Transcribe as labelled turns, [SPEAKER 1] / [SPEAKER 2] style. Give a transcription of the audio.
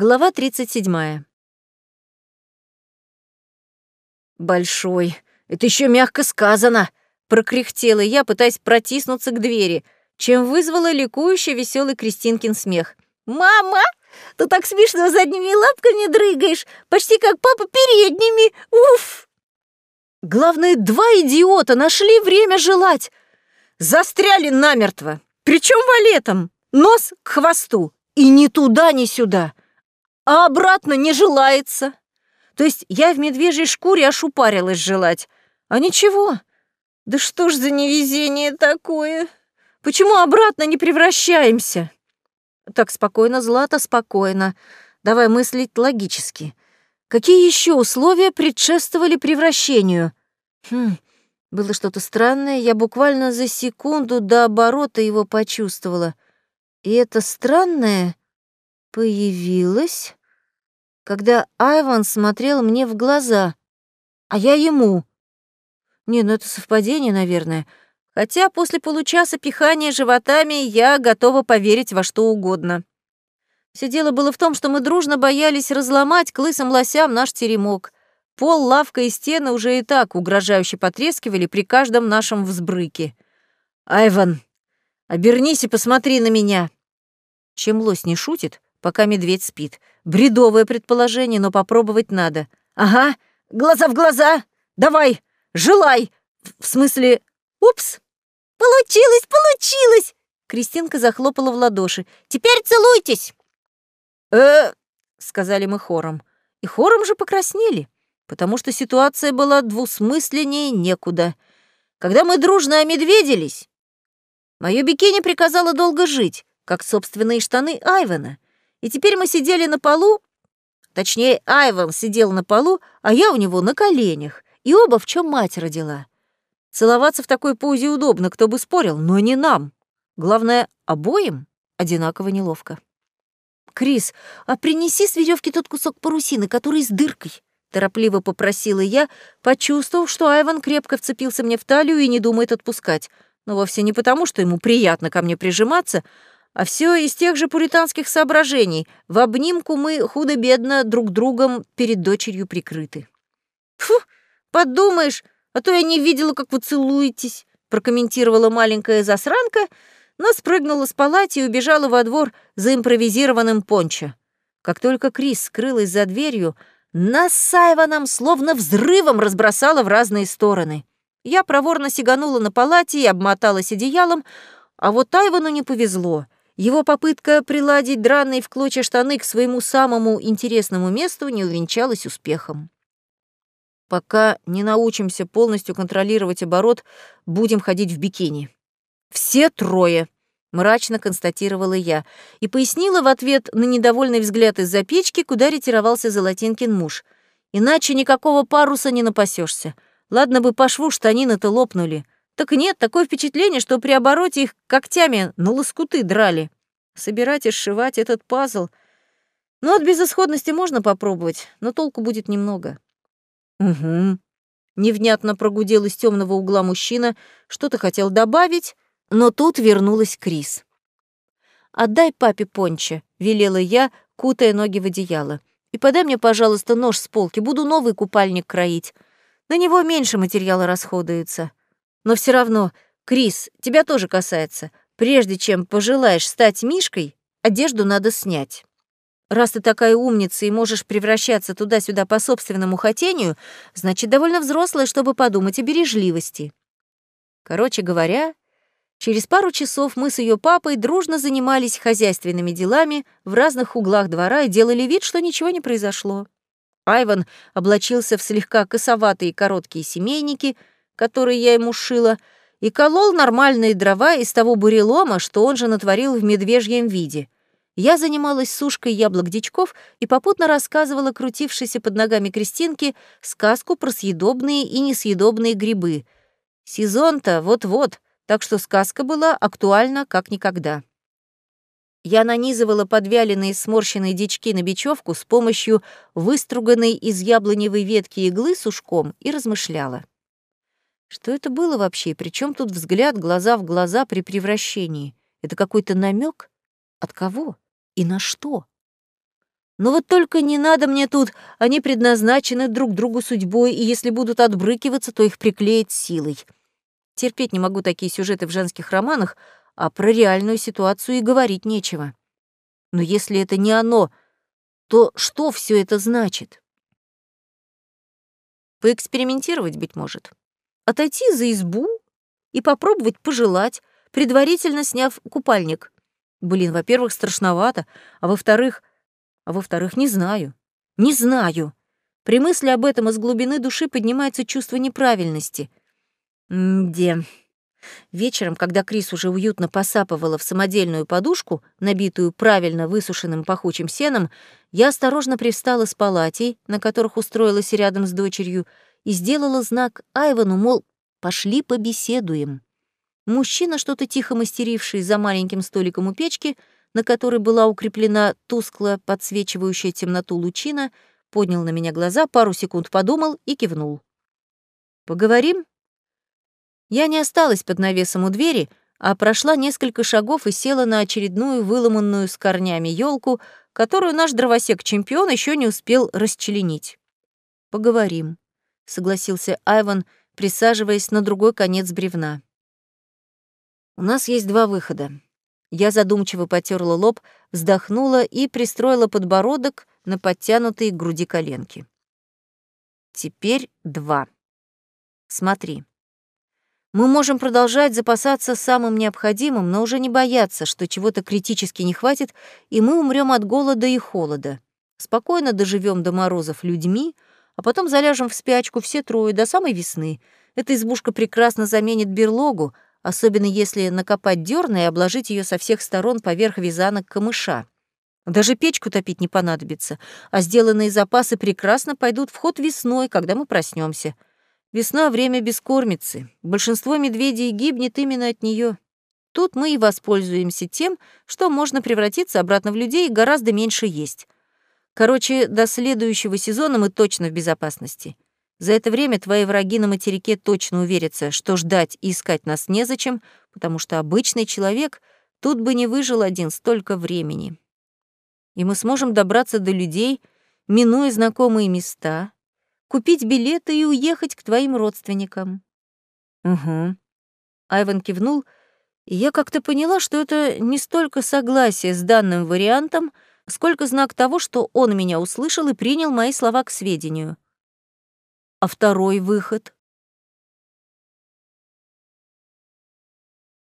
[SPEAKER 1] Глава 37. «Большой, это еще мягко сказано!» — прокряхтела я, пытаясь протиснуться к двери, чем вызвала ликующий веселый Кристинкин смех. «Мама, ты так смешно задними лапками дрыгаешь, почти как папа передними! Уф!» Главное, два идиота нашли время желать. Застряли намертво, причем валетом, нос к хвосту, и ни туда, ни сюда а обратно не желается. То есть я в медвежьей шкуре ошупарилась желать. А ничего. Да что ж за невезение такое? Почему обратно не превращаемся? Так, спокойно, Злата, спокойно. Давай мыслить логически. Какие еще условия предшествовали превращению? Хм, было что-то странное, я буквально за секунду до оборота его почувствовала. И это странное появилось когда Айван смотрел мне в глаза, а я ему. Не, ну это совпадение, наверное. Хотя после получаса пихания животами я готова поверить во что угодно. Все дело было в том, что мы дружно боялись разломать к лысым лосям наш теремок. Пол, лавка и стены уже и так угрожающе потрескивали при каждом нашем взбрыке. «Айван, обернись и посмотри на меня!» Чем лось не шутит, пока медведь спит. Бредовое предположение, но попробовать надо. Ага, глаза в глаза. Давай, желай. В смысле, упс. Получилось, получилось. Кристинка захлопала в ладоши. Теперь целуйтесь. Э, сказали мы хором. И хором же покраснели, потому что ситуация была двусмысленнее некуда. Когда мы дружно омедведились, мое бикини приказало долго жить, как собственные штаны Айвена — и теперь мы сидели на полу, точнее, Айван сидел на полу, а я у него на коленях, и оба в чем мать родила. Целоваться в такой позе удобно, кто бы спорил, но не нам. Главное, обоим одинаково неловко. «Крис, а принеси с веревки тот кусок парусины, который с дыркой», — торопливо попросила я, почувствовав, что Айван крепко вцепился мне в талию и не думает отпускать. Но вовсе не потому, что ему приятно ко мне прижиматься, а все из тех же пуританских соображений. В обнимку мы худо-бедно друг другом перед дочерью прикрыты. «Фу, подумаешь, а то я не видела, как вы целуетесь», прокомментировала маленькая засранка, но спрыгнула с палати и убежала во двор за импровизированным пончо. Как только Крис скрылась за дверью, нас с Айваном словно взрывом разбросала в разные стороны. Я проворно сиганула на палате и обмоталась одеялом, а вот Айвану не повезло — его попытка приладить драные в клочья штаны к своему самому интересному месту не увенчалась успехом. Пока не научимся полностью контролировать оборот, будем ходить в бикини. Все трое, мрачно констатировала я и пояснила в ответ на недовольный взгляд из-за печки, куда ретировался Золотинкин муж. Иначе никакого паруса не напасешься. Ладно бы по шву штанины-то лопнули. Так нет, такое впечатление, что при обороте их когтями на лоскуты драли. Собирать и сшивать этот пазл... Ну, от безысходности можно попробовать, но толку будет немного. Угу. Невнятно прогудел из темного угла мужчина, что-то хотел добавить, но тут вернулась Крис. «Отдай папе понче», — велела я, кутая ноги в одеяло. «И подай мне, пожалуйста, нож с полки, буду новый купальник кроить. На него меньше материала расходуется». Но все равно, Крис, тебя тоже касается. Прежде чем пожелаешь стать Мишкой, одежду надо снять. Раз ты такая умница и можешь превращаться туда-сюда по собственному хотению, значит, довольно взрослая, чтобы подумать о бережливости. Короче говоря, через пару часов мы с ее папой дружно занимались хозяйственными делами в разных углах двора и делали вид, что ничего не произошло. Айван облачился в слегка косоватые короткие семейники — который я ему шила, и колол нормальные дрова из того бурелома, что он же натворил в медвежьем виде. Я занималась сушкой яблок-дичков и попутно рассказывала крутившейся под ногами Кристинке сказку про съедобные и несъедобные грибы. Сезон-то вот-вот, так что сказка была актуальна как никогда. Я нанизывала подвяленные сморщенные дички на бечевку с помощью выструганной из яблоневой ветки иглы сушком и размышляла. Что это было вообще? Причем тут взгляд глаза в глаза при превращении? Это какой-то намек? От кого? И на что? Но вот только не надо мне тут, они предназначены друг другу судьбой, и если будут отбрыкиваться, то их приклеит силой. Терпеть не могу такие сюжеты в женских романах, а про реальную ситуацию и говорить нечего. Но если это не оно, то что все это значит? Поэкспериментировать, быть может. Отойти за избу и попробовать пожелать, предварительно сняв купальник. Блин, во-первых, страшновато, а во-вторых... А во-вторых, не знаю. Не знаю. При мысли об этом из глубины души поднимается чувство неправильности. Где? Вечером, когда Крис уже уютно посапывала в самодельную подушку, набитую правильно высушенным пахучим сеном, я осторожно привстала с палатей, на которых устроилась рядом с дочерью, и сделала знак Айвану, мол, пошли побеседуем. Мужчина, что-то тихо мастеривший за маленьким столиком у печки, на которой была укреплена тускло подсвечивающая темноту лучина, поднял на меня глаза, пару секунд подумал и кивнул. «Поговорим?» Я не осталась под навесом у двери, а прошла несколько шагов и села на очередную выломанную с корнями елку, которую наш дровосек-чемпион еще не успел расчленить. «Поговорим», — согласился Айван, присаживаясь на другой конец бревна. У нас есть два выхода. Я задумчиво потерла лоб, вздохнула и пристроила подбородок на подтянутые к груди коленки. Теперь два. Смотри. Мы можем продолжать запасаться самым необходимым, но уже не бояться, что чего-то критически не хватит, и мы умрем от голода и холода. Спокойно доживем до морозов людьми, а потом заляжем в спячку все трое до самой весны. Эта избушка прекрасно заменит берлогу, особенно если накопать дёрна и обложить ее со всех сторон поверх вязанок камыша. Даже печку топить не понадобится, а сделанные запасы прекрасно пойдут в ход весной, когда мы проснемся. Весна — время бескормицы. Большинство медведей гибнет именно от нее. Тут мы и воспользуемся тем, что можно превратиться обратно в людей и гораздо меньше есть. Короче, до следующего сезона мы точно в безопасности. За это время твои враги на материке точно уверятся, что ждать и искать нас незачем, потому что обычный человек тут бы не выжил один столько времени. И мы сможем добраться до людей, минуя знакомые места, купить билеты и уехать к твоим родственникам. Угу. Айван кивнул, и я как-то поняла, что это не столько согласие с данным вариантом, сколько знак того, что он меня услышал и принял мои слова к сведению — а второй выход?